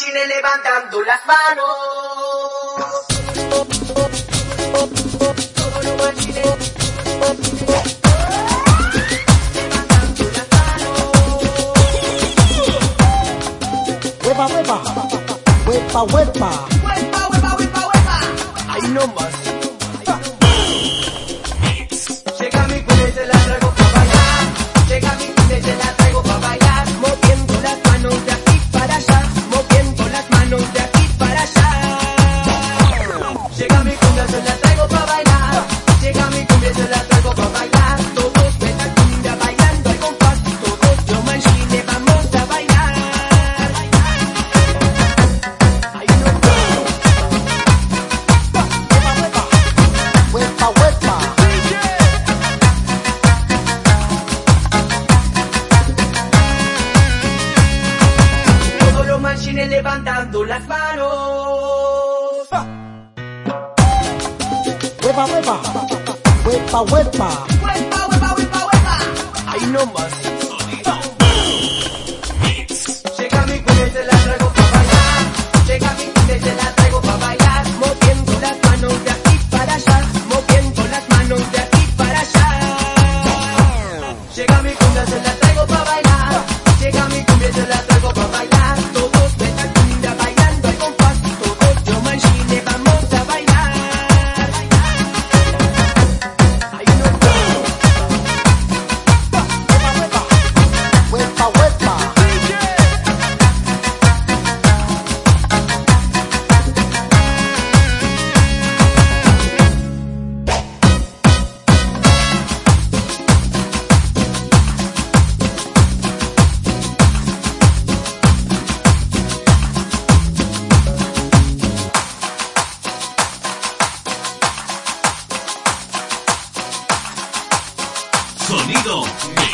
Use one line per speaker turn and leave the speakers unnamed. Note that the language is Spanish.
levantando las manos. Levantando las manos.
Huepa, huepa. Huepa, huepa.
Huepa, huepa, huepa, huepa.
Ahí nomás.
Cumbia, traigo pa' bailar. Llega mi cumbia traigo pa' bailar. Todos cumbia bailando al compás. Todos los levantando las manos.
Huepa, huepa. Huepa, huepa.
Huepa, huepa, huepa, huepa.
Ahí nomás.
Sonido.